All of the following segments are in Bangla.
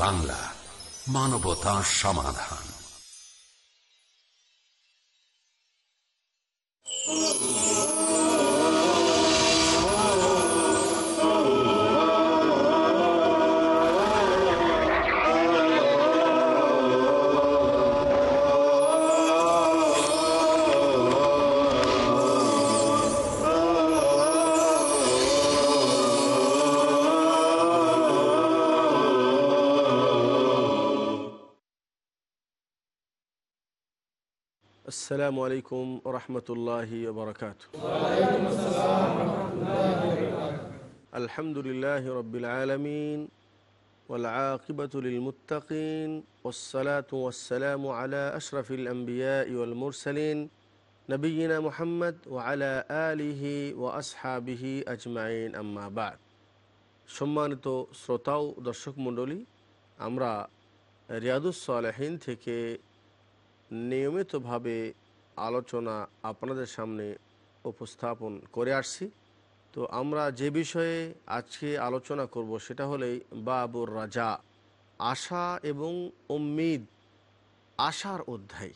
বাংলা মানবতা সমাধান। السلام عليكم ورحمة الله وبركاته الحمد لله رب العالمين والعاقبة للمتقين والصلاة والسلام على أشرف الأنبياء والمرسلين نبينا محمد وعلى آله وأصحابه أجمعين أما بعد সম্মানিত শ্রোতা ও দর্শক মণ্ডলী আমরা রিয়াদুস সালেহীন থেকে নিয়মিতভাবে আলোচনা আপনাদের সামনে উপস্থাপন করে আসছি। তো আমরা যে বিষয়ে আজকে আলোচনা করব সেটা হলেই বাবুর রাজা, আশা এবং উম্মিদ, আশার অধ্যায়।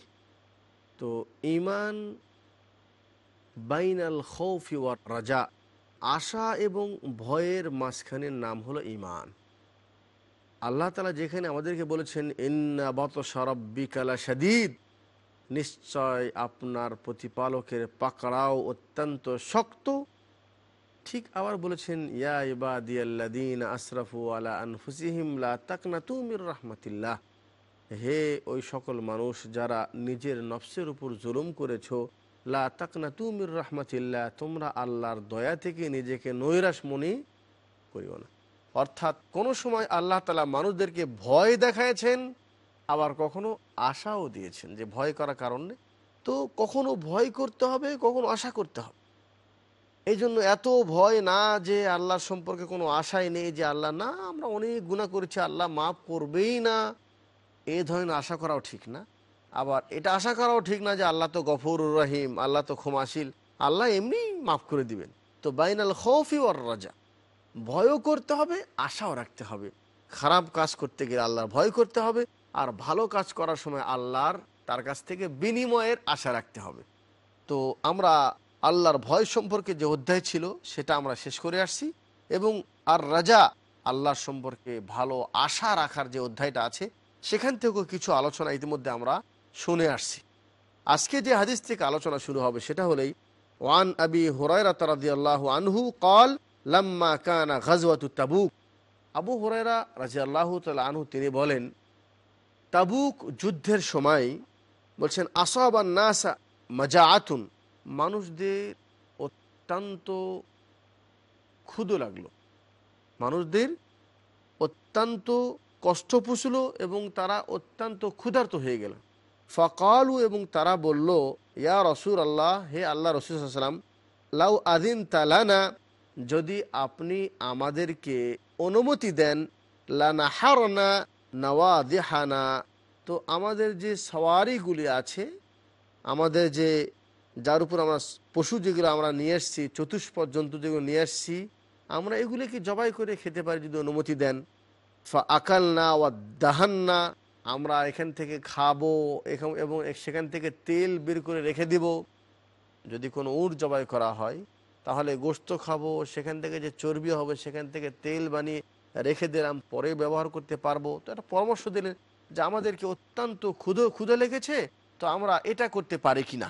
তো ইমান বাইনাল খৌফি ওয়ার রাজা, আশা এবং ভয়ের মাঝখানের নাম হলো ইমান আল্লাহ তালা যেখানে আমাদেরকে বলেছেন, ইন্না বত সরব্বিকালা সাদিদ নিশ্চয় আপনার প্রতিপালকের পাকড়াও অত্যন্ত শক্ত। ঠিক আবার বলেছেন, ইয়া ইবাদিয়াল্লাদিন আশরাফু আলা আনফুসিহিম লা তাকনা তুমির রহমাতিল্লাহ। হে ওই সকল মানুষ, যারা নিজের নফসের উপর জুলুম করেছ, লা তাকনা তুমির রহমাতিল্লাহ, তোমরা আল্লাহর দয়া থেকে নিজেকে নৈরাশ মনে করিও না। অর্থাৎ কোনো সময় আল্লাহ তালা মানুষদেরকে ভয় দেখায়ছেন আবার কখনো আশাও দিয়েছেন যে ভয় করার কারণে তো কখনো ভয় করতে হবে, কখনো আশা করতে হবে। এই জন্য এত ভয় না যে আল্লাহর সম্পর্কে কোনো আশাই নেই যে আল্লাহ, না, আমরা অনেক গুণা করেছি, আল্লাহ মাফ করবেই না। এ ধরনের আশা করাও ঠিক না। আবার এটা আশা করাও ঠিক না যে আল্লাহ তো গফর রহিম, আল্লাহ তো ক্ষমাশীল, আল্লাহ এমনি মাফ করে দিবেন। তো বাইনাল খৌফি ওর রাজা। ভয়ও করতে হবে, আশাও রাখতে হবে। খারাপ কাজ করতে গেলে আল্লাহর ভয় করতে হবে। আর ভালো কাজ করার সময় আল্লাহর, তার কাছ থেকে বিনিময়ের আশা রাখতে হবে। তো আমরা আল্লাহর ভয় সম্পর্কে যে অধ্যায় ছিল, সেটা আমরা শেষ করে আসছি। এবং আর রাজা আল্লাহর সম্পর্কে ভালো আশা রাখার যে অধ্যায়টা আছে, সেখান থেকেও কিছু আলোচনা ইতিমধ্যে আমরা শুনে আসছি। আজকে যে হাদিস থেকে আলোচনা শুরু হবে, সেটা হলেই, ওয়ান আবি হুরায়রা তারাদিয়াল্লাহ আনহু কল লাম্মা কানা গাজওয়াতু তাবুক। আবু হুরায়রা রাজি আল্লাহ আনহু তিনি বলেন তাবুক যুদ্ধের সময় বলছেন আসব নাসা মাজা আতুন মানুষদের অত্যন্ত ক্ষুদো লাগল। মানুষদের অত্যন্ত কষ্ট পুষল এবং তারা অত্যন্ত ক্ষুধার্ত হয়ে গেল। ফকালু এবং তারা বলল, ইয়া রসুর আল্লাহ হে আল্লাহ রসুলাম লাউ আদিন তালানা যদি আপনি আমাদেরকে অনুমতি দেন লানা হারনা নওয়া দেহানা তো আমাদের যে সওয়ারিগুলি আছে, আমাদের যে, যার উপর আমরা পশু যেগুলো আমরা নিয়ে এসছি চতুষ্পদ জন্তু যেগুলো নিয়ে এসছি, আমরা এগুলিকে জবাই করে খেতে পারি যদি অনুমতি দেন। ফা আকাল না ওয়া দাহান্না, আমরা এখান থেকে খাব এবং সেখান থেকে তেল বের করে রেখে দিব। যদি কোনো উট জবাই করা হয়, তাহলে গোস্ত খাব, সেখান থেকে যে চর্বি হবে, সেখান থেকে তেল বানিয়ে রেখে দিলাম, পরে ব্যবহার করতে পারব। তো একটা পরামর্শ দিলেন যে আমাদেরকে অত্যন্ত ক্ষুদো ক্ষুদে লেগেছে, তো আমরা এটা করতে পারি কি না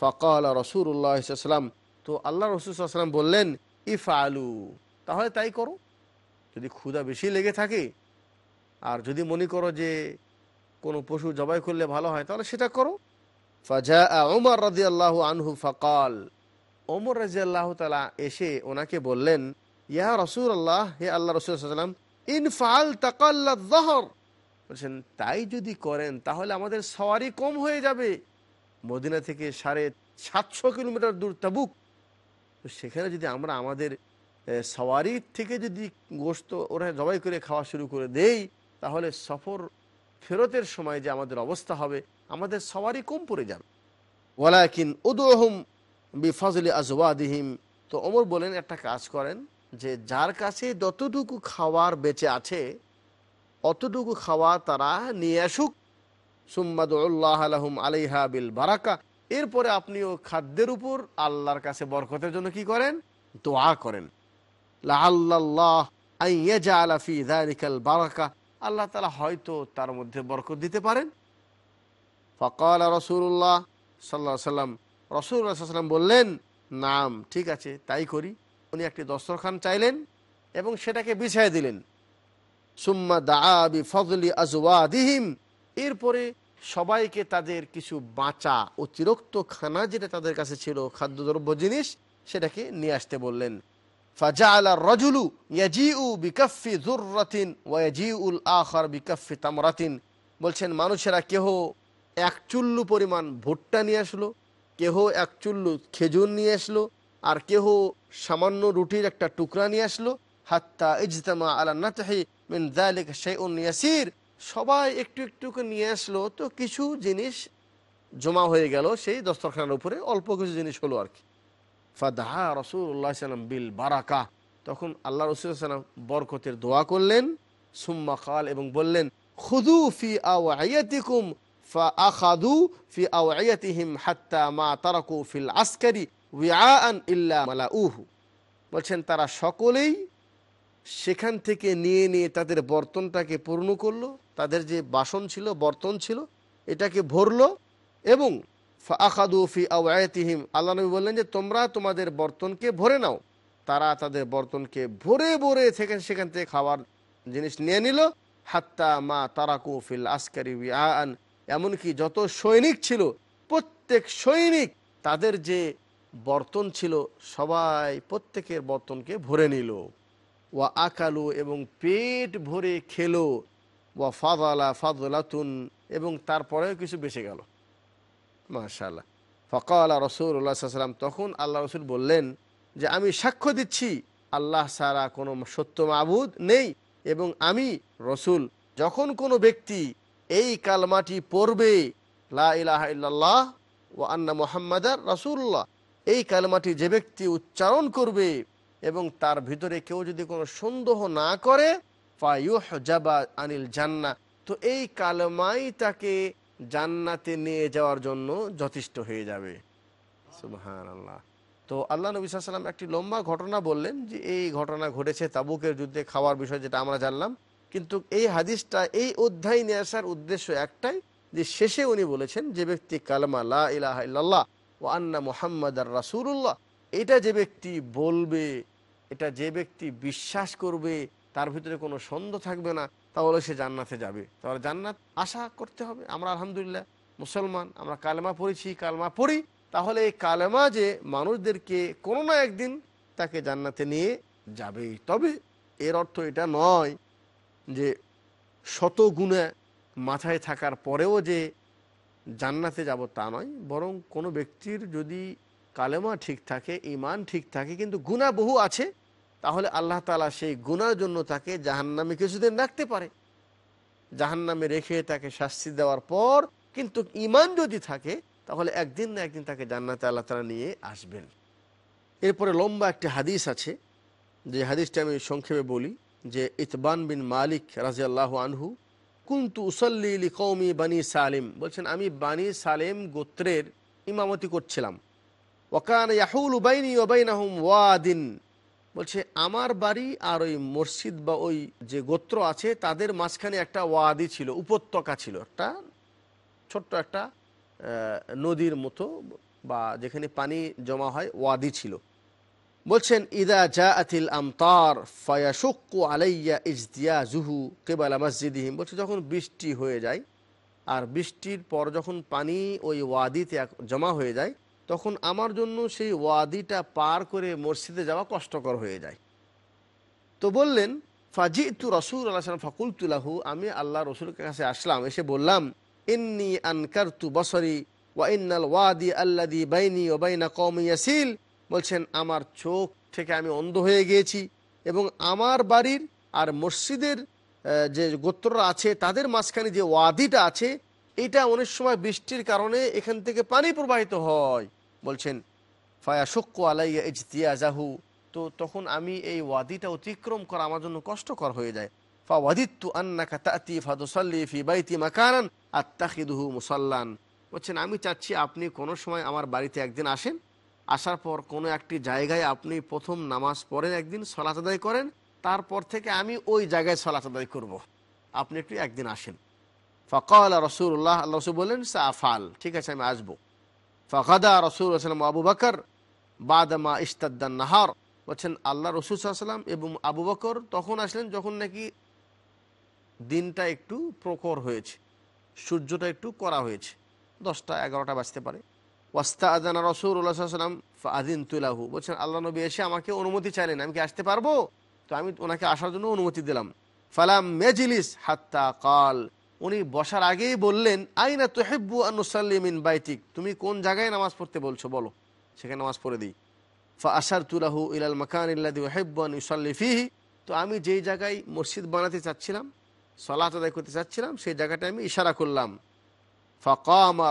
ফকাল রসুল্লাহাম তো আল্লাহ রসুলাম বললেন ইফ আলু তাহলে তাই করো। যদি ক্ষুদা বেশি লেগে থাকে, আর যদি মনে করো যে কোনো পশু জবাই করলে ভালো হয়, তাহলে সেটা করো। ফাজা ওমর রাজি আল্লাহ আনহু ফকাল ওমর রাজি আল্লাহ তালা এসে ওনাকে বললেন ইয়া রসুল আল্লাহ হে আল্লাহ রসুলাম ইনফাল তাকাল্লাহর বলছেন তাই যদি করেন তাহলে আমাদের সওয়ারি কম হয়ে যাবে মদিনা থেকে সাড়ে সাতশো কিলোমিটার দূর তাবুক তো সেখানে যদি আমরা আমাদের সওয়ারির থেকে যদি গোস্ত ওরা জবাই করে খাওয়া শুরু করে দেই তাহলে সফর ফেরতের সময় যে আমাদের অবস্থা হবে আমাদের সওয়ারি কম পড়ে যাবে ওয়ালাকিন উদুহম বিফাজলি আজওয়াদিহিম তো অমর বলেন একটা কাজ করেন যে যার কাছে যতটুকু খাওয়ার বেঁচে আছে, অতটুকু খাওয়া তারা নিয়ে আসুক। সুম্মাদুল্লাহ আলহম আলাইহা বিল বারাকা। এরপরে আপনিও খাদ্যের উপর আল্লাহর কাছে বরকতের জন্য কি করেন? দোয়া করেন। লাল্লাহ আলাফি দারিকাল বারাকা। আল্লাহ তালা হয়তো তার মধ্যে বরকত দিতে পারেন। ফকাল রসুল্লাহ সাল্লাহ সাল্লাম রসুল্লাহ সাল্লাম বললেন, নাম, ঠিক আছে, তাই করি। উনি একটি দস্তরখান চাইলেন এবং সেটাকে বিছাই দিলেন। সুম্মা দাবি ফজলি আজওয়াদিহিম। এরপরে সবাইকে তাদের কিছু বাঁচা অতিরিক্ত খানা যেটা তাদের কাছে ছিল, খাদ্যদ্রব্য জিনিস, সেটাকে নিয়ে আসতে বললেন। রজুলু বিকাফি বলছেন, মানুষেরা কেহ এক চুল্লু পরিমাণ ভুট্টা নিয়ে আসলো, কেহ এক চুল্লু খেজুর নিয়ে আসলো আর কেহ সামান্য রুটির একটা টুকরা নিয়ে আসলো, হাত্তা ইজতামা আলা নাতহি মিন যালিক শাইউন ইয়াসির। সবাই একটু একটু নিয়ে আসলো, তো কিছু জিনিস জমা হয়ে গেল সেই দস্তরখানার উপরে, অল্প কিছু জিনিস হলো আর কি। ফাদাহা রসুল্লাহ সাল্লাম বিল বারাকা। তখন আল্লাহ রসুল সাল্লাম বরকতের দোয়া করলেন, সুম্মা খাল এবং বললেন খুদু ফি আওয়াইয়াতিকুম, ফা আখাদু ফি আওয়াইয়াতিহিম হাত্তা মা তারাকু ফিল আসকারি উইআআন ইল্লা মালাউহু। বলছেন, তারা সকলেই সেখান থেকে নিয়ে নিয়ে তাদের বর্তনটাকে পূর্ণ করল, তাদের যে বাসন ছিল, বর্তন ছিল, এটাকে ভরল এবং আখাদু ফি আওয়াতিহিম, আল্লাহ নবী বললেন যে, তোমরা তোমাদের বর্তনকে ভরে নাও। তারা তাদের বর্তনকে ভরে ভরে থেকে সেখান থেকে খাওয়ার জিনিস নিয়ে নিল। হাত্তা মা তারাকু ফিল আসকারি আন এমনকি যত সৈনিক ছিল, প্রত্যেক সৈনিক তাদের যে বর্তন ছিল, সবাই প্রত্যেকের বর্তনকে ভরে নিল। ওয়া আকালু এবং পেট ভরে খেলো। ওয়া ফাদালা ফাদলাতুন এবং তারপরেও কিছু বেঁচে গেল। মাশাল্লাহ ফকাল রসুল্লাহ সাল্লাম তখন আল্লাহ রসুল বললেন যে, আমি সাক্ষ্য দিচ্ছি, আল্লাহ সারা কোনো সত্য মাবুদ নেই এবং আমি রসুল। যখন কোনো ব্যক্তি এই কালমাটি পড়বে, লা ইল্লাল্লাহ ও আন্না মোহাম্মদার রসুল্লাহ এই কালমাটি যে ব্যক্তি উচ্চারণ করবে এবং তার ভিতরে কেউ যদি কোনো সন্দেহ না করে আনিল জান্না তো এই কালমাই তাকে জান্নাতে নিয়ে যাওয়ার জন্য যথেষ্ট হয়ে যাবে। আল্লাহ তো আল্লাহ নবী সাল্লাম একটি লম্বা ঘটনা বললেন যে এই ঘটনা ঘটেছে তাবুকের যুদ্ধে খাওয়ার বিষয় যেটা আমরা জানলাম। কিন্তু এই হাদিসটা, এই অধ্যায় নিয়ে আসার উদ্দেশ্য একটাই, যে শেষে উনি বলেছেন যে ব্যক্তি কালমা লা ও আন্না মোহাম্মদ আর রাসুল্লাহ এটা যে ব্যক্তি বলবে, এটা যে ব্যক্তি বিশ্বাস করবে, তার ভিতরে কোনো সন্দেহ থাকবে না, তাহলে সে জান্নাতে যাবে। তাহলে জান্নাত আশা করতে হবে। আমরা আলহামদুলিল্লাহ মুসলমান, আমরা কালেমা পড়েছি, কালমা পড়ি। তাহলে এই কালেমা যে মানুষদেরকে কোনো না একদিন তাকে জান্নাতে নিয়ে যাবেই। তবে এর অর্থ এটা নয় যে শত গুণে মাথায় থাকার পরেও যে জান্নাতে যাব তা নয়, বরং কোনো ব্যক্তির যদি কালেমা ঠিক থাকে ইমান ঠিক থাকে, কিন্তু গুণা বহু আছে, তাহলে আল্লাহ তালা সেই গুনার জন্য তাকে জাহান্নামে কিছুদিন রাখতে পারে। জাহান্নামে রেখে তাকে শাস্তি দেওয়ার পর কিন্তু ইমান যদি থাকে, তাহলে একদিন না একদিন তাকে জান্নাতে আল্লাহ তালা নিয়ে আসবেন। এরপরে লম্বা একটি হাদিস আছে, যে হাদিসটা আমি সংক্ষেপে বলি, যে ইতবান বিন মালিক রাজি আল্লাহ আনহু কুন্তু উসল্লি কৌমি বানি সালিম। বলছেন, আমি বানি সালেম গোত্রের ইমামতি করছিলাম। ওকান ইয়াহুল উবাইনি ওবাইনাহুম ওয়াদিন। বলছে, আমার বাড়ি আর ওই মসজিদ বা ওই যে গোত্র আছে, তাদের মাঝখানে একটা ওয়াদি ছিল, উপত্যকা ছিল। একটা ছোট্ট একটা নদীর মতো বা যেখানে পানি জমা হয়, ওয়াদি ছিল। বলছেন, ইদা জা আতিল আমতার ফায়াশুক্কু আলাইয়া ইজদিয়া জুহু কেবালা মসজিদিহিম। বলছে, যখন বৃষ্টি হয়ে যায় আর বৃষ্টির পর যখন পানি ওই ওয়াদিতে জমা হয়ে যায়, তখন আমার জন্য সেই ওয়াদিটা পার করে মসজিদে যাওয়া কষ্টকর হয়ে যায়। তো বললেন ফাজি তু রসুল আল্লাহ ফাকুলতুলাহু আমি আল্লাহ রসুলের কাছে আসলাম, এসে বললাম, ইন্নি আনকার তু বসরি ওয়া ইন্নাল ওয়াদি আল্লাদি বাইনি ও বাইনা কম ইয়াসিল। বলছেন, আমার চোখ থেকে আমি অন্ধ হয়ে গিয়েছি এবং আমার বাড়ির আর মসজিদের যে গোত্ররা আছে, তাদের মাঝখানে যে ওয়াদিটা আছে, এটা অনেক সময় বৃষ্টির কারণে এখান থেকে পানি প্রবাহিত হয়। বলছেন ফায়া শক্কু আলাইয়া ইজতিয়া জাহু তো তখন আমি এই ওয়াদিটা অতিক্রম করা আমার জন্য কষ্টকর হয়ে যায়। ফা ফাওয়াদিত্তু আন্নাকা তাতি ফাদুসাল্লি ফি বাইতি মাকানান আত্তাখিদুহু মুসাল্লান। বলছেন, আমি চাচ্ছি আপনি কোনো সময় আমার বাড়িতে একদিন আসেন আসার পর কোনো একটি জায়গায় আপনি প্রথম নামাজ পড়েন, একদিন সলাত আদায় করেন, তারপর থেকে আমি ওই জায়গায় সলাত আদায় করব। আপনি একটু একদিন আসেন। ফকাল রসুল্লাহ আল্লাহ রসুল বললেন, সাফাল। ঠিক আছে, আমি আসব। ফকাদা রসুল আসলাম আবু বাকর, বাদামা ইস্তাদ্দান নাহার। বলছেন, আল্লাহ রসুল সাল্লাম এবং আবু বকর তখন আসলেন যখন নাকি দিনটা একটু প্রখর হয়েছে, সূর্যটা একটু করা হয়েছে। দশটা এগারোটা বাজতে পারে। ওয়াস্তা আদানা রসুল্লাহ সাল্লাম আদিন তুলাহু বলছেন, আল্লাহ নবী এসে আমাকে অনুমতি চাইলেন, আমি কি আসতে পারব? তো আমি ওনাকে আসার জন্য অনুমতি দিলাম। ফালাম মেজিলিস হাত্তা কাল উনি বসার আগেই বললেন, আইনা তোহেব্বু আনুসাল্লিমিন বাইতিক। তুমি কোন জায়গায় নামাজ পড়তে বলছো? বলো, সেখানে নামাজ পড়ে দিই। ফা আসার তুলাহু ইলাল মাকান ইল্লাদি ওহেব্বু আনুসাল্লি ফিহি। তো আমি যেই জায়গায় মসজিদ বানাতে চাচ্ছিলাম, সলাত আদায় করতে চাচ্ছিলাম, সেই জায়গাটা আমি ইশারা করলাম। ফকামা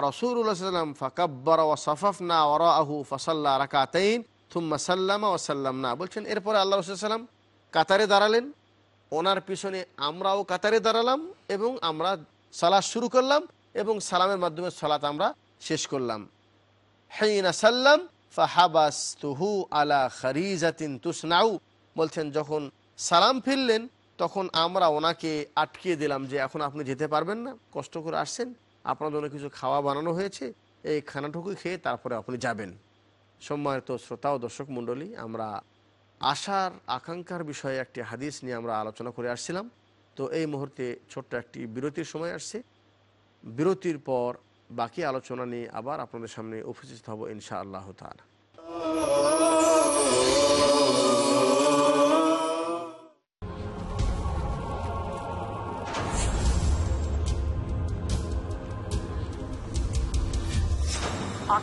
সাল্লাম ফকাব্বর ও সফফনা ওরাহু ফসাল্লা রাকাতাইন থুম্মা সাল্লামা ও সাল্লাম না বলছেন এরপরে আল্লাহ রসুলাম কাতারে দাঁড়ালেন। ওনার পিছনে আমরাও কাতারে দাঁড়ালাম এবং আমরা সালাদ শুরু করলাম এবং সালামের মাধ্যমে সালাত আমরা শেষ করলাম। হেইনা সাল্লাম ফাহাবাস তুহু আলা খারিজাতিন তুসনাউ। বলছেন, যখন সালাম ফিরলেন, তখন আমরা ওনাকে আটকিয়ে দিলাম যে এখন আপনি যেতে পারবেন না, কষ্ট করে আসছেন। আপনার জন্য কিছু খাওয়া বানানো হয়েছে, এই খানাটুকু খেয়ে তারপরে আপনি যাবেন। সম্মানিত শ্রোতা ও দর্শক মণ্ডলী, আমরা আশার আকাঙ্ক্ষার বিষয়ে একটি হাদিস নিয়ে আমরা আলোচনা করে আসছিলাম। তো এই মুহূর্তে ছোট্ট একটি বিরতির সময় আসছে। বিরতির পর বাকি আলোচনা নিয়ে আবার আপনাদের সামনে উপস্থিত হব ইনশা আল্লাহ তালা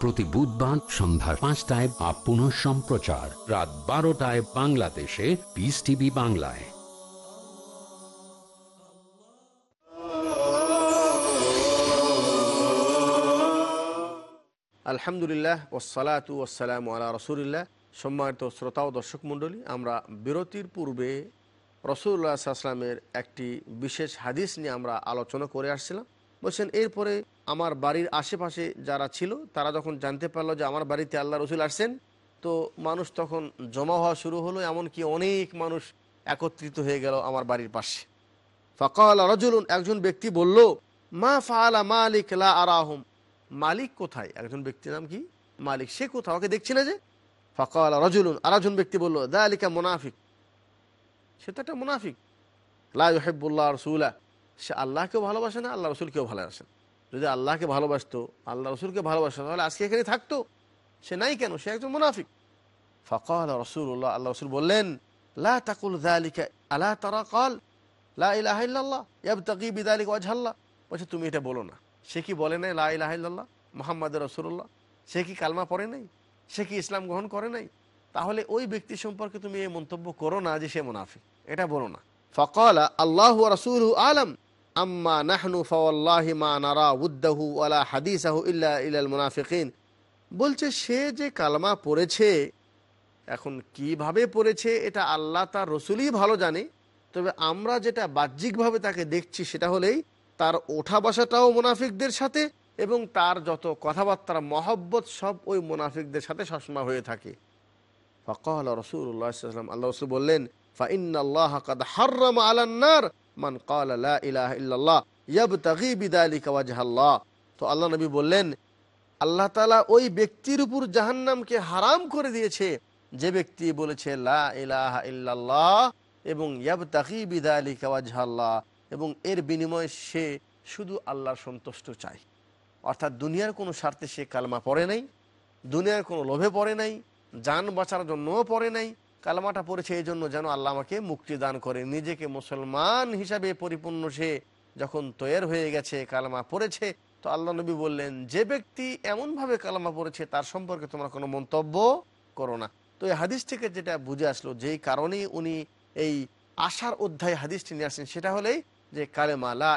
প্রতি বুধবার সন্ধ্যা পাঁচটায় বা পুনঃ সম্প্রচার। রাত বারোটায় বাংলাদেশে পিস টিভি বাংলায়। আলহামদুলিল্লাহ ওসালাতু ওসালাম আলা রসুলিল্লাহ। সম্মানিত শ্রোতা ও দর্শক মণ্ডলী, আমরা বিরতির পূর্বে রসুল্লাহ আসলামের একটি বিশেষ হাদিস নিয়ে আমরা আলোচনা করে আসছিলাম। বলছেন, এরপরে আমার বাড়ির আশেপাশে যারা ছিল, তারা যখন জানতে পারল যে আমার বাড়িতে আল্লাহ রসুল আসছেন, তো মানুষ তখন জমা হওয়া শুরু হলো, এমনকি অনেক মানুষ একত্রিত হয়ে গেল আমার বাড়ির পাশে। ফকাল রজুলুন, একজন ব্যক্তি বলল, মা ফালা মালিক লা আরাহম। মালিক কোথায়? একজন ব্যক্তির নাম কি? মালিক। সে কোথাও ওকে দেখছি না যে? ফকাল রজুলুন, আরেকজন ব্যক্তি বলল দা আলিকা মুনাফিক। সে তো একটা মুনাফিক। লাহেবুল্লাহ রসুল্লাহ সে আল্লাহকেও ভালোবাসে না, আল্লাহ রসুলকেও ভালোবাসে না। যদি আল্লাহকে ভালোবাসতো, আল্লাহ রসুলকে ভালোবাসতো, তাহলে আজকে এখানে থাকতো। সে নাই কেন? সে একজন মুনাফিক। ফকাল রসুল্লাহ আল্লাহ রসুল বললেন, লা তাকুল দালিকা আলা তারা? কল বলছে, তুমি এটা বলো না। সে কি বলে নাই, লা ইলাহা ইল্লাল্লাহ, মোহাম্মদ রসুল্লাহ সে কি কালমা পড়ে নাই? সে কি ইসলাম গ্রহণ করে নাই? তাহলে ওই ব্যক্তি সম্পর্কে তুমি এই মন্তব্য করো না যে সে মুনাফিক। এটা বলো না। ফকাল আল্লাহ রসুল আলম। আম্মা নাহনু ফাওয়াল্লাহি মা নারা উদ্দাহু ওয়ালা হাদিসাহু ইল্লা ইলাল মুনাফিকিন। বলছে, সে যে কালমা পড়েছে, এখন কীভাবে পড়েছে, এটা আল্লাহ তার রসুলই ভালো জানে। তবে আমরা যেটা বাহ্যিকভাবে তাকে দেখছি, সেটা হলেই তার ওঠা বসাটাও মুনাফিকদের সাথে এবং তার যত কথাবার্তার মহব্বত, সব ওই মুনাফিকদের সাথে সবসময় হয়ে থাকে। ফকাল রসুল্লাহাম আল্লাহ রসুল বললেন ফাইন্নাল্লাহ কাদ হাররাম আলান্নার মান কাল ইলাহা ইল্লাল্লাহ ইয়াবতাগি বিদালিকা ওয়াজহাল্লাহ। তো আল্লাহ নবী বললেন, আল্লাহ তালা ওই ব্যক্তির উপর জাহান্নামকে হারাম করে দিয়েছে। যে ব্যক্তি বলেছে লা ইলাহা ইল্লাল্লাহ এবং ইয়াবতাগি বিদালিকা ওয়াজহাল্লাহ এবং এর বিনিময়ে সে শুধু আল্লাহর সন্তুষ্ট চায়। অর্থাৎ দুনিয়ার কোনো স্বার্থে সে কালমা পড়ে নাই, দুনিয়ার কোনো লোভে পড়ে নাই, যান বাঁচার জন্যও পড়ে নাই কালমাটা পড়েছে এই জন্য যেন আল্লাহ আমাকে মুক্তি দান করে। নিজেকে মুসলমান হিসাবে পরিপূর্ণ সে যখন তৈয়ার হয়ে গেছে, কালমা পড়েছে, তো আল্লাহ নবী বললেন, যে ব্যক্তি এমনভাবে কালামা পড়েছে, তার সম্পর্কে তোমরা কোনো মন্তব্য করো না। তো এই হাদিস থেকে যেটা বুঝে আসলো, যেই কারণে উনি এই আশার অধ্যায় হাদিসটি নিয়ে আসছেন, সেটা হলেই যে, কালেমা লা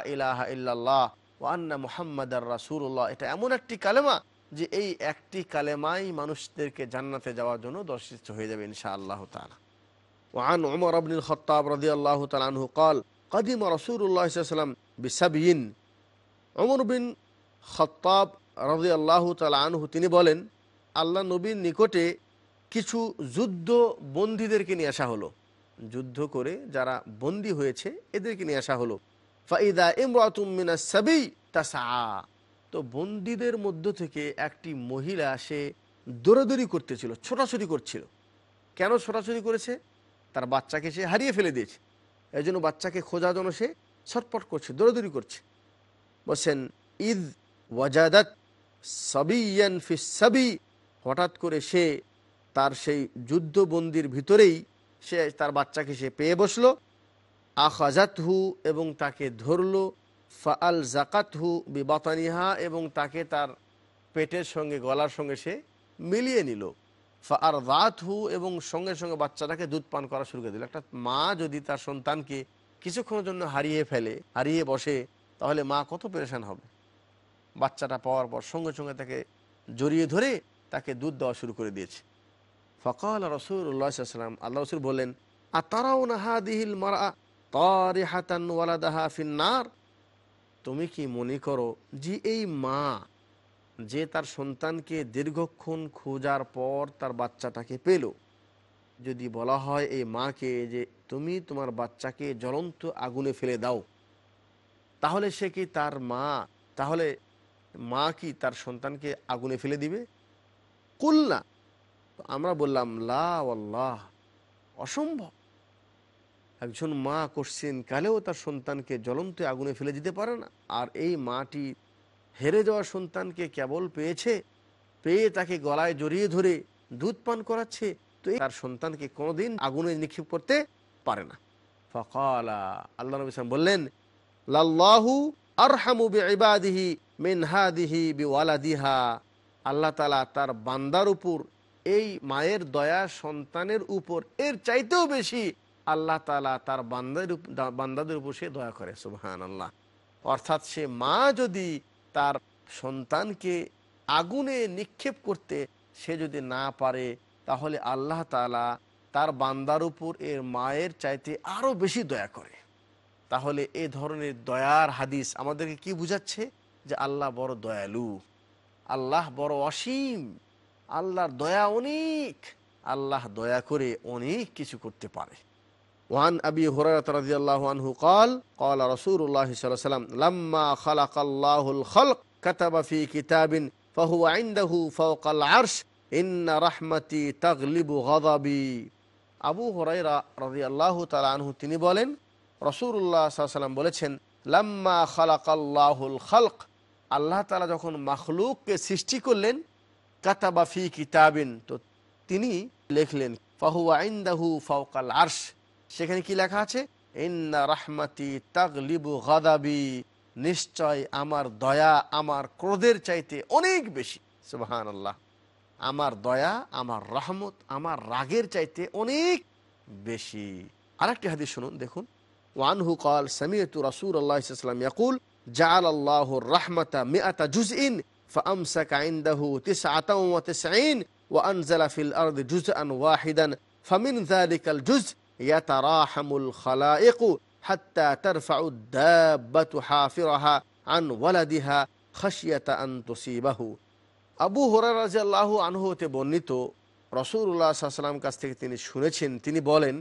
ইল্লাল্লাহ ও আন্না মুহাম্মদ রাসুল্লাহ এটা এমন একটি কালেমা যে এই একটি কালেমাই মানুষদেরকে জান্নাতে যাওয়ার জন্য দর্শিত হয়ে যাবে ইনশা আল্লাহ তালা وعن عمر بن الخطاب رضي الله تعالى عنه قال قدم رسول الله صلى الله عليه وسلم بسبيين عمر بن খত্তাব রদি আল্লাহ তালা আনহু তিনি বলেন আল্লাহ নবীর নিকটে কিছু যুদ্ধ বন্দীদেরকে নিয়ে আসা হলো যুদ্ধ করে যারা বন্দী হয়েছে এদেরকে নিয়ে আসা হলো ফাইদা ইমরাতুমিনা সাবি তাসা তো বন্দীদের মধ্য থেকে একটি মহিলা সে দৌড়াদৌড়ি করতেছিল, ছোটাছুটি করছিল। কেন ছোটাছুটি করেছে? তার বাচ্চাকে সে হারিয়ে ফেলে দিয়েছে। এই জন্য বাচ্চাকে খোঁজার জন্য সে ছটপট করছে, দৌড়াদৌড়ি করছে। বলছেন ঈদ ওয়াজাদাত সাবিয়ান ফি সাবি। হঠাৎ করে সে তার সেই যুদ্ধবন্দির ভিতরেই সে তার বাচ্চাকে সে পেয়ে বসল, আখাজাতহু এবং তাকে ধরলো ফাআল জাকাতহু বিবাতানিহা এবং তাকে তার পেটের সঙ্গে, গলার সঙ্গে সে মিলিয়ে নিল। ফার হু এবং সঙ্গে সঙ্গে বাচ্চাটাকে দুধ পান করা শুরু করে দিল। একটা মা যদি তার সন্তানকে কিছুক্ষণের জন্য হারিয়ে ফেলে, হারিয়ে বসে, তাহলে মা কত পেরেশান হবে? বাচ্চাটা পাওয়ার পর সঙ্গে সঙ্গে তাকে জড়িয়ে ধরে তাকে দুধ দেওয়া শুরু করে দিয়েছে। ফকাল রসুল্লাহাম আল্লাহ রসুল বললেন আর তারাও নাহাদিহিল মারা তারিহাতান ওয়ালাদাহা ফিন্নার তুমি কি মনে করো যে এই মা, যে তার সন্তানকে দীর্ঘক্ষণ খোঁজার পর তার বাচ্চাটাকে পেল? যদি বলা হয় এই মাকে যে তুমি তোমার বাচ্চাকে জ্বলন্ত আগুনে ফেলে দাও, তাহলে সে কি তার মা? তাহলে মা কি তার সন্তানকে আগুনে ফেলে দিবে? কুল না। আমরা বললাম, লা অসম্ভব। একজন মা কোশ্চিন কালেও তার সন্তানকে জ্বলন্ত আগুনে ফেলে দিতে পারে না। আর এই মাটি হেরে যাওয়া সন্তানকে কেবল পেয়েছে, পেয়ে তাকে গলায় জড়িয়ে ধরে দুধ পান করাচ্ছে, তো তার সন্তানকে কোনোদিন আগুনে নিক্ষেপ করতে পারে না। ফকালা, আল্লাহ নবী বললেন, লাল্লাহু আরহামু বিবাদিহি মিনহাদিহি বিওয়ালাদিহা। আল্লাহ তালা তার বান্দার উপর, এই মায়ের দয়া সন্তানের উপর, এর চাইতেও বেশি আল্লাহ তালা তার বান্দার বান্দাদের উপর সে দয়া করে সুবহান আল্লাহ অর্থাৎ সে মা যদি তার সন্তানকে আগুনে নিক্ষেপ করতে সে যদি না পারে, তাহলে আল্লাহ তালা তার বান্দার উপর এর মায়ের চাইতে আরও বেশি দয়া করে। তাহলে এ ধরনের দয়ার হাদিস আমাদেরকে কি বুঝাচ্ছে? যে আল্লাহ বড় দয়ালু, আল্লাহ বড় অসীম, আল্লাহর দয়া অনেক, আল্লাহ দয়া করে অনেক কিছু করতে পারে। ওয়ান আবি হরারতাল্লাহ আনহু কল কল রসুল্লাহ সাল্লাম লাম্মা খালাক আল্লাহুল খলক কাতাবাফি কিতাবিন ফাহু আইন্দাহু ফওকাল আর্শ ইন্না রাহমাতি তাগলিবু গদাবি আবু হরাইরা রাজি আল্লাহ তালা আনহু তিনি বলেন রসুল্লাহ সাল্লাম বলেছেন লাম্মা খালাক আল্লাহুল খালক আল্লাহ তালা যখন মাখলুককে সৃষ্টি করলেন কাতাবাফি কিতাবিন তো তিনি লেখলেন ফাহু আইন্দাহু ফাওকাল আর্শ সেখানে কি লেখা আছে ইন্না রাহমাতি তাগলিবু গাদাবি নিশ্চয় আমার দয়া আমার ক্রোধের চাইতে অনেক বেশি সুবহান আল্লাহ আমার দয়া আমার রহমত আমার রাগের চাইতে অনেক বেশি আরেকটি হাদিস শুনুন দেখুন ওয়ানহু قال سمعت رسول الله صلى الله عليه وسلم يقول جعل الله الرحمة مئة جزء فأمسك عنده تسعة وتسعين وأنزل في الأرض جزءا واحدا فمن ذلك الجزء ইয়াতারাহামুল খালায়েকু হাত্তা তারফাউদ্দাবাতু হাফিরাহা আন ওয়ালাদিহা খাসিয়াতা আন তসিবাহু আবু হরারাজাল্লাহু আনহু হতে বর্ণিত রসুল্লাহ সাল্লাম কাছ থেকে তিনি শুনেছেন, তিনি বলেন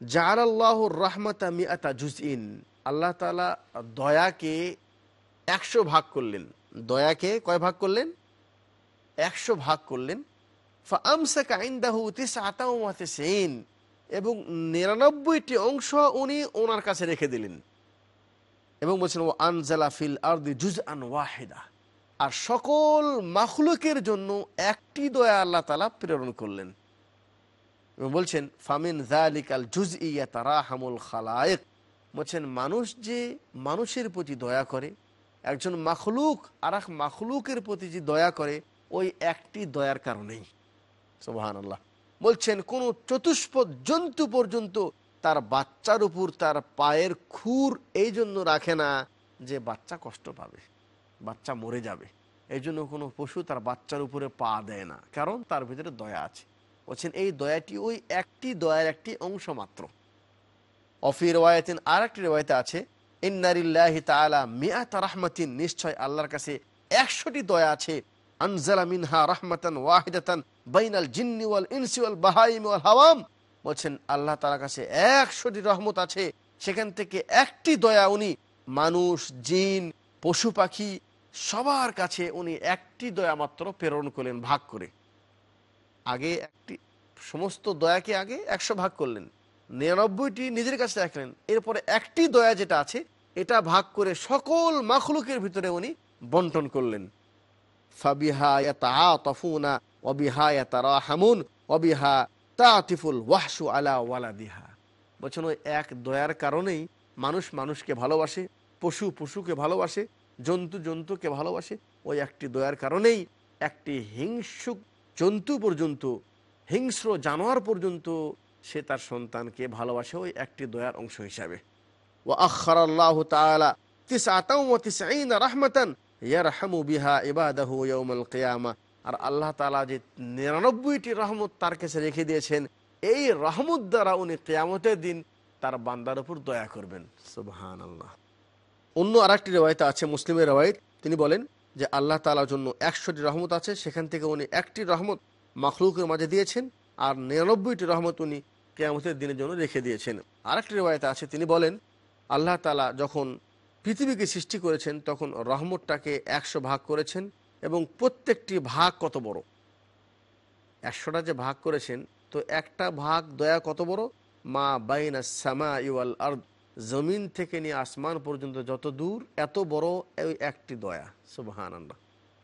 জাহারাল্লাহ রহমতা মিয়াতা জুজইন আল্লাহ তালা দয়াকে একশো ভাগ করলেন। দয়াকে কয় ভাগ করলেন? একশো ভাগ করলেন। ফা আমসাকা আইন্দাহু তিস আতাউমাতে সেন এবং নিরানব্বইটি অংশ উনি ওনার কাছে রেখে দিলেন। এবং বলছেন, ও আনজালা ফিল আরদি জুজ আন ওয়াহেদা। আর সকল মাখলুকের জন্য একটি দয়া আল্লাহ তালা প্রেরণ করলেন। এবং বলছেন, ফামিন জালিকাল জুজ ইয়া তারা হামুল খালায়েক। বলছেন, মানুষ যে মানুষের প্রতি দয়া করে, একজন মাখলুক আর এক মাখলুকের প্রতি যে দয়া করে, ওই একটি দয়ার কারণেই। সোহান আল্লাহ বলছেন, কোন চতুষ্পদ জন্তু পর্যন্ত তার বাচ্চার উপর তার পায়ের খুর এই জন্য রাখে না যে বাচ্চা কষ্ট পাবে, বাচ্চা মরে যাবে। এই জন্য কোনো পশু তার বাচ্চার উপরে পা দেয় না, কারণ তার ভিতরে দয়া আছে। বলছেন, এই দয়াটি ওই একটি দয়ার একটি অংশ মাত্র। অফি রেওয়ায়তিন আর একটি রেওয়ায়তে আছে ইন্নারিল্লাহি তাআলা মিয়াত রাহমাতিন নিশ্চয় আল্লাহর কাছে একশোটি দয়া আছে। আনজালা মিনহা রাহমাতান ওয়াহিদাতান বাইনাল জিন্নি ওয়াল ইনসি ওয়াল হাওয়াম। বলছেন, আল্লাহ তাআলার কাছে একশোটি রহমত আছে। সেখান থেকে একটি দয়া উনি, মানুষ, জিন, পশু পাখি, সবার কাছে উনি একটি দয়া মাত্র প্রেরণ করলেন, ভাগ করে। আগে একটি, সমস্ত দয়াকে আগে একশো ভাগ করলেন। নিরানব্বইটি নিজের কাছে রাখলেন। এরপরে একটি দয়া যেটা আছে, এটা ভাগ করে সকল মাখলুকের ভিতরে উনি বন্টন করলেন। ফাবিহা তফুনা অবিহা হামুন অবিহা তাতিফুল ওয়াহসু আলা ওয়ালাদিহা বলছেন, ওই এক দয়ার কারণেই মানুষ মানুষকে ভালোবাসে, পশু পশুকে ভালোবাসে, জন্তু জন্তুকে ভালোবাসে। ওই একটি দয়ার কারণেই একটি হিংসুক জন্তু পর্যন্ত, হিংস্র জানোয়ার পর্যন্ত সে তার সন্তানকে ভালোবাসে ওই একটি দয়ার অংশ হিসাবে। ও আখর আল্লাহ তালা রাহমাতান ইয়ারহামু বিহা ইবাদাহু ইয়াউমাল কিয়ামা। আর আল্লাহ তাআলা যে নিরানব্বইটি রহমত তার কাছে রেখে দিয়েছেন, এই রহমত দ্বারা উনি কেয়ামতের দিন তার বান্দার উপর দয়া করবেন। সুবহান আল্লাহ অন্য আরেকটি রেওয়ায়ত আছে, মুসলিমের রেওয়ায়ত। তিনি বলেন যে আল্লাহ তালার জন্য একশোটি রহমত আছে, সেখান থেকে উনি একটি রহমত মখলুকের মাঝে দিয়েছেন, আর নিরানব্বইটি রহমত উনি কেয়ামতের দিনের জন্য রেখে দিয়েছেন। আরেকটি রেওয়ায়ত আছে, তিনি বলেন, আল্লাহ তালা যখন পৃথিবীকে সৃষ্টি করেছেন, তখন রহমতটাকে একশো ভাগ করেছেন এবং প্রত্যেকটি ভাগ কত বড়? একশোটা যে ভাগ করেছেন, তো একটা ভাগ দয়া কত বড়? মা বাইনা সামা ইউয়াল আর জমিন থেকে নিয়ে আসমান পর্যন্ত যত দূর, এত বড় ওই একটি দয়া। সুবহান আল্লাহ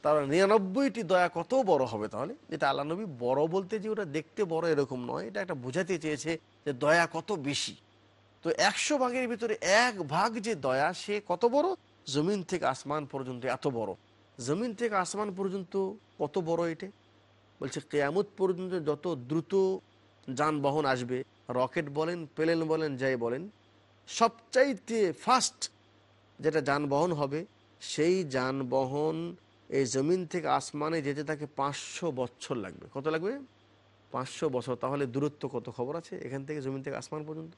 তাহলে নিরানব্বইটি দয়া কত বড় হবে তাহলে? যেটা আল্লাহ নবী বড় বলতে যে ওটা দেখতে বড় এরকম নয়, এটা একটা বোঝাতে চেয়েছে যে দয়া কত বেশি। তো একশো ভাগের ভিতরে এক ভাগ যে দয়া, সে কত বড়? জমিন থেকে আসমান পর্যন্ত এত বড়। জমিন থেকে আসমান পর্যন্ত কত বড় এটা? বলছে, কেয়ামত পর্যন্ত যত দ্রুত যানবাহন আসবে, রকেট বলেন, প্লেন বলেন, যাই বলেন, সবচাইতে ফাস্ট যেটা যানবাহন হবে, সেই যানবাহন এই জমিন থেকে আসমানে যেতে তাকে পাঁচশো বছর লাগবে। কত লাগবে? পাঁচশো বছর। তাহলে দূরত্ব কত? খবর আছে? এখান থেকে জমিন থেকে আসমান পর্যন্ত।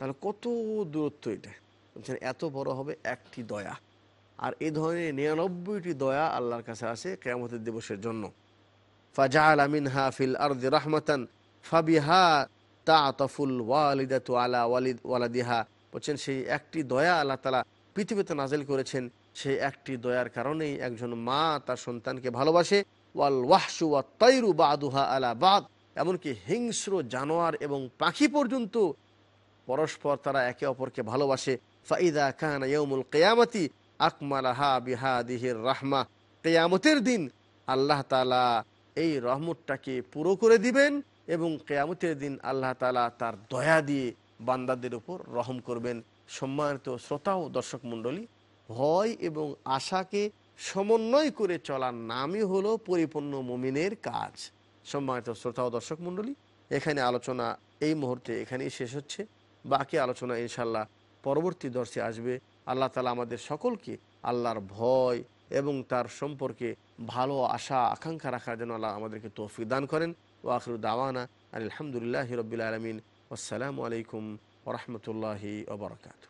তাহলে কত দূরত্ব এটা? বলছেন, এত বড় হবে একটি দয়া। আর এই ধরনের নিরানব্বইটি দয়া আল্লাহর কাছে আছে কেয়ামতের দিবসের জন্য। ফাজাল আমিন হা ফিল আরদি রাহমাতান ফাবিহা তাতফুল ওয়ালিদাতু আলা ওয়ালিদ ওয়ালাদিহা। বলছেন, সেই একটি দয়া আল্লাহ তালা পৃথিবীতে নাজেল করেছেন। সেই একটি দয়ার কারণেই একজন মা তার সন্তানকে ভালোবাসে। ওয়াল ওয়াহসু ওয়া তৈরু বাদুহা আলা বাদ। এমনকি হিংস্র জানোয়ার এবং পাখি পর্যন্ত পরস্পর তারা একে অপরকে ভালোবাসে। ফাইদা খান ইয়মুল কেয়ামতি আকমালাহা বিহাদিহির রাহমা। কেয়ামতের দিন আল্লাহ তালা এই রহমতটাকে পুরো করে দিবেন এবং কেয়ামতের দিন আল্লাহ তালা তার দয়া দিয়ে বান্দাদের উপর রহম করবেন। সম্মানিত শ্রোতা ও দর্শক মণ্ডলী, ভয় এবং আশাকে সমন্বয় করে চলার নামই হলো পরিপূর্ণ মুমিনের কাজ। সম্মানিত শ্রোতা ও দর্শক মণ্ডলী, এখানে আলোচনা এই মুহূর্তে এখানেই শেষ হচ্ছে। বাকি আলোচনা ইনশাল্লাহ পরবর্তী দর্শে আসবে। আল্লাহ তালা আমাদের সকলকে আল্লাহর ভয় এবং তার সম্পর্কে ভালো আশা, আকাঙ্ক্ষা রাখার জন্য আল্লাহ আমাদেরকে তৌফিক দান করেন। ও আখরু দাওয়ানা আলহামদুলিল্লাহ রবিল আলমিন। আসসালামু আলাইকুম ওরহমতুল্লাহি ওবরকাত